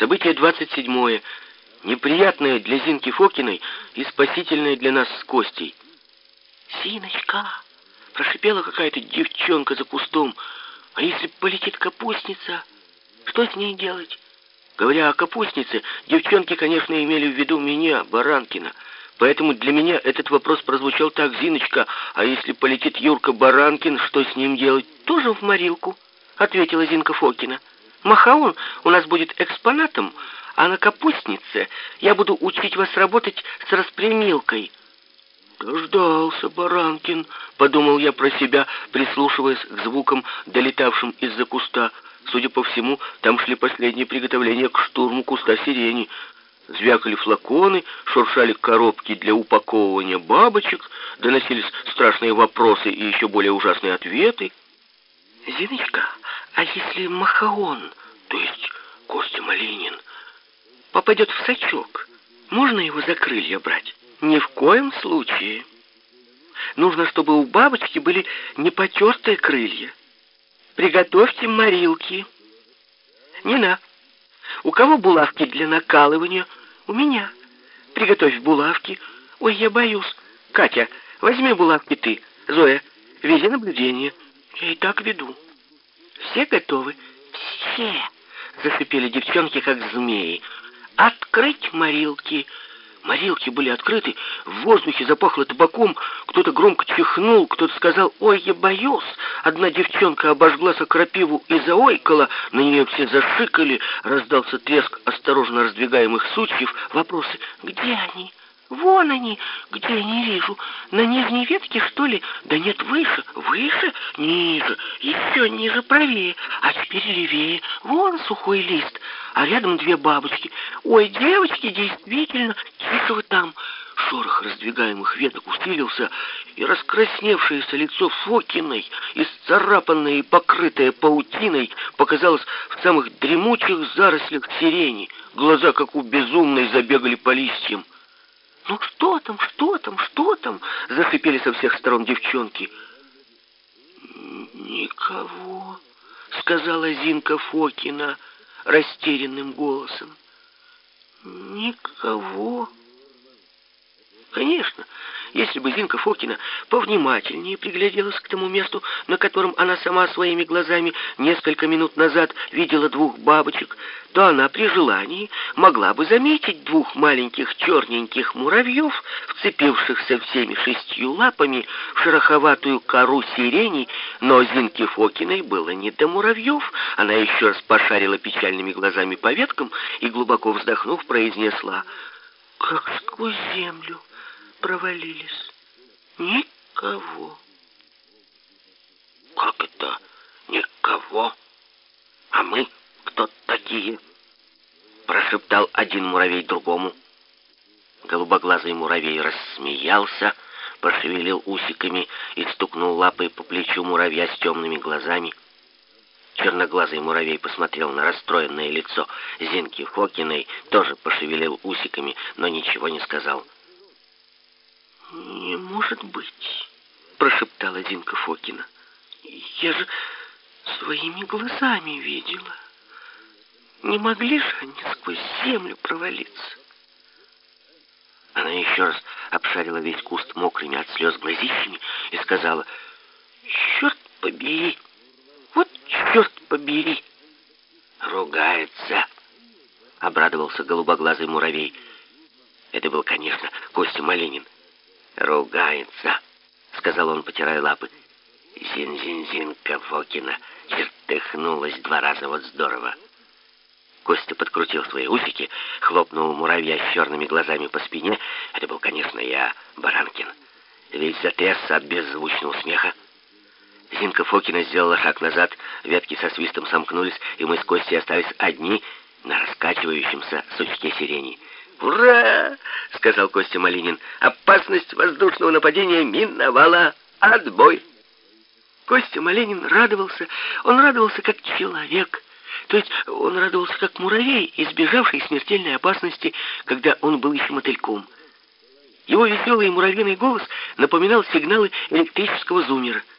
Событие 27 неприятное для Зинки Фокиной и спасительное для нас с Костей. «Зиночка!» — прошипела какая-то девчонка за кустом. «А если полетит капустница, что с ней делать?» Говоря о капустнице, девчонки, конечно, имели в виду меня, Баранкина. Поэтому для меня этот вопрос прозвучал так, Зиночка, а если полетит Юрка Баранкин, что с ним делать? Тоже в морилку, ответила Зинка Фокина. Махаон у нас будет экспонатом, а на капустнице я буду учить вас работать с распрямилкой. «Дождался Баранкин», — подумал я про себя, прислушиваясь к звукам, долетавшим из-за куста. Судя по всему, там шли последние приготовления к штурму куста сирени. Звякали флаконы, шуршали коробки для упаковывания бабочек, доносились страшные вопросы и еще более ужасные ответы. «Зиночка, а если Махаон, Малинин, попадет в сачок, можно его за крылья брать?» Ни в коем случае. Нужно, чтобы у бабочки были непотертые крылья. Приготовьте морилки. Нина, у кого булавки для накалывания? У меня. Приготовь булавки. Ой, я боюсь. Катя, возьми булавки ты. Зоя, вези наблюдение. Я и так веду. Все готовы? Все. Зашипели девчонки, как змеи. Открыть морилки. Морилки были открыты, в воздухе запахло табаком, кто-то громко чихнул, кто-то сказал «Ой, я боюсь!» Одна девчонка обожгла крапиву и заойкала, на нее все зашикали, раздался треск осторожно раздвигаемых сучьев, вопросы «Где они?» Вон они, где я не вижу. На нижней ветке, что ли? Да нет, выше. Выше? Ниже. Еще ниже, правее. А теперь левее. Вон сухой лист. А рядом две бабочки. Ой, девочки, действительно, тихо вы там. Шорох раздвигаемых веток усилился, и раскрасневшееся лицо Фокиной, исцарапанное и покрытое паутиной, показалось в самых дремучих зарослях сирени. Глаза, как у безумной, забегали по листьям. «Ну что там, что там, что там?» — зашипели со всех сторон девчонки. «Никого», — сказала Зинка Фокина растерянным голосом. «Никого». Конечно, если бы Зинка Фокина повнимательнее пригляделась к тому месту, на котором она сама своими глазами несколько минут назад видела двух бабочек, то она при желании могла бы заметить двух маленьких черненьких муравьев, вцепившихся всеми шестью лапами в шероховатую кору сирени, но Зинке Фокиной было не до муравьев. Она еще раз пошарила печальными глазами по веткам и, глубоко вздохнув, произнесла «Как сквозь землю» провалились. Никого. Как это никого? А мы кто такие? Прошептал один муравей другому. Голубоглазый муравей рассмеялся, пошевелил усиками и стукнул лапой по плечу муравья с темными глазами. Черноглазый муравей посмотрел на расстроенное лицо Зинки Фокиной, тоже пошевелил усиками, но ничего не сказал. «Не может быть», — прошептала Зинка Фокина. «Я же своими глазами видела. Не могли же они сквозь землю провалиться?» Она еще раз обшарила весь куст мокрыми от слез глазищами и сказала, «Черт побери! Вот черт побери!» «Ругается!» — обрадовался голубоглазый муравей. Это был, конечно, Костя Малинин. «Ругается», — сказал он, потирая лапы. Зин-зин-зинка Фокина чертыхнулась два раза вот здорово. Костя подкрутил свои усики, хлопнул муравья с черными глазами по спине. Это был, конечно, я, Баранкин. Весь затрясся от беззвучного смеха. Зинка Фокина сделала шаг назад, ветки со свистом сомкнулись, и мы с Костей остались одни на раскачивающемся сучке сирени. «Ура!» — сказал Костя Малинин. «Опасность воздушного нападения миновала. Отбой!» Костя Малинин радовался. Он радовался как человек. То есть он радовался как муравей, избежавший смертельной опасности, когда он был еще мотыльком. Его веселый муравьиный голос напоминал сигналы электрического зумера —